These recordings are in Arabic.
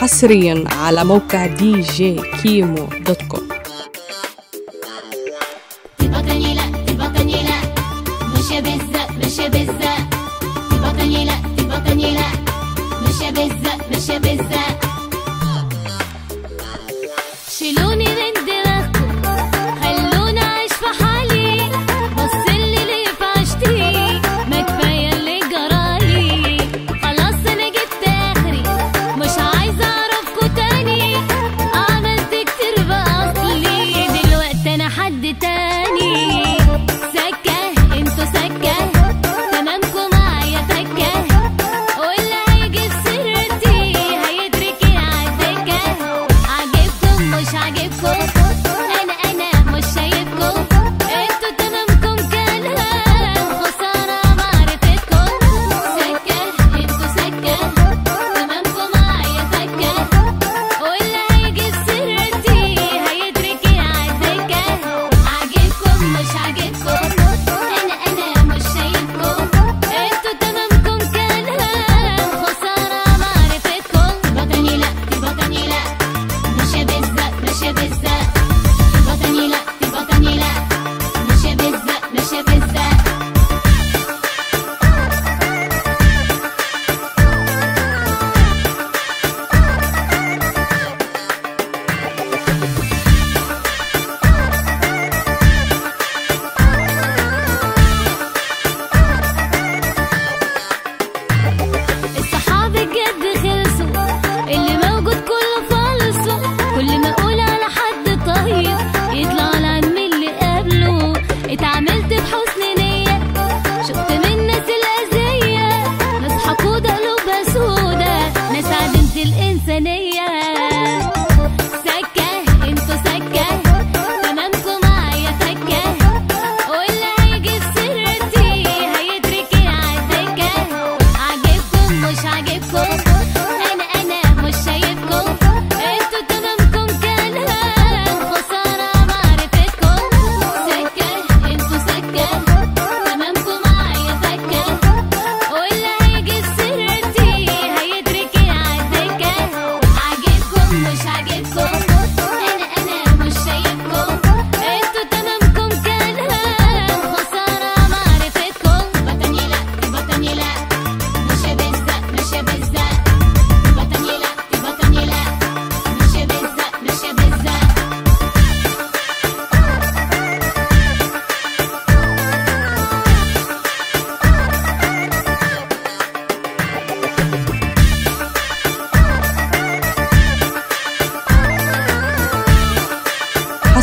حصريا على موقع دي جي كيمو دوت كوم. بالزق بالزق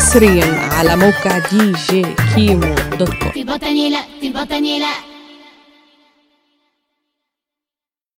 حصريا على موقع دي جي كيمو دوت كوم في بطني لا في بطني لا.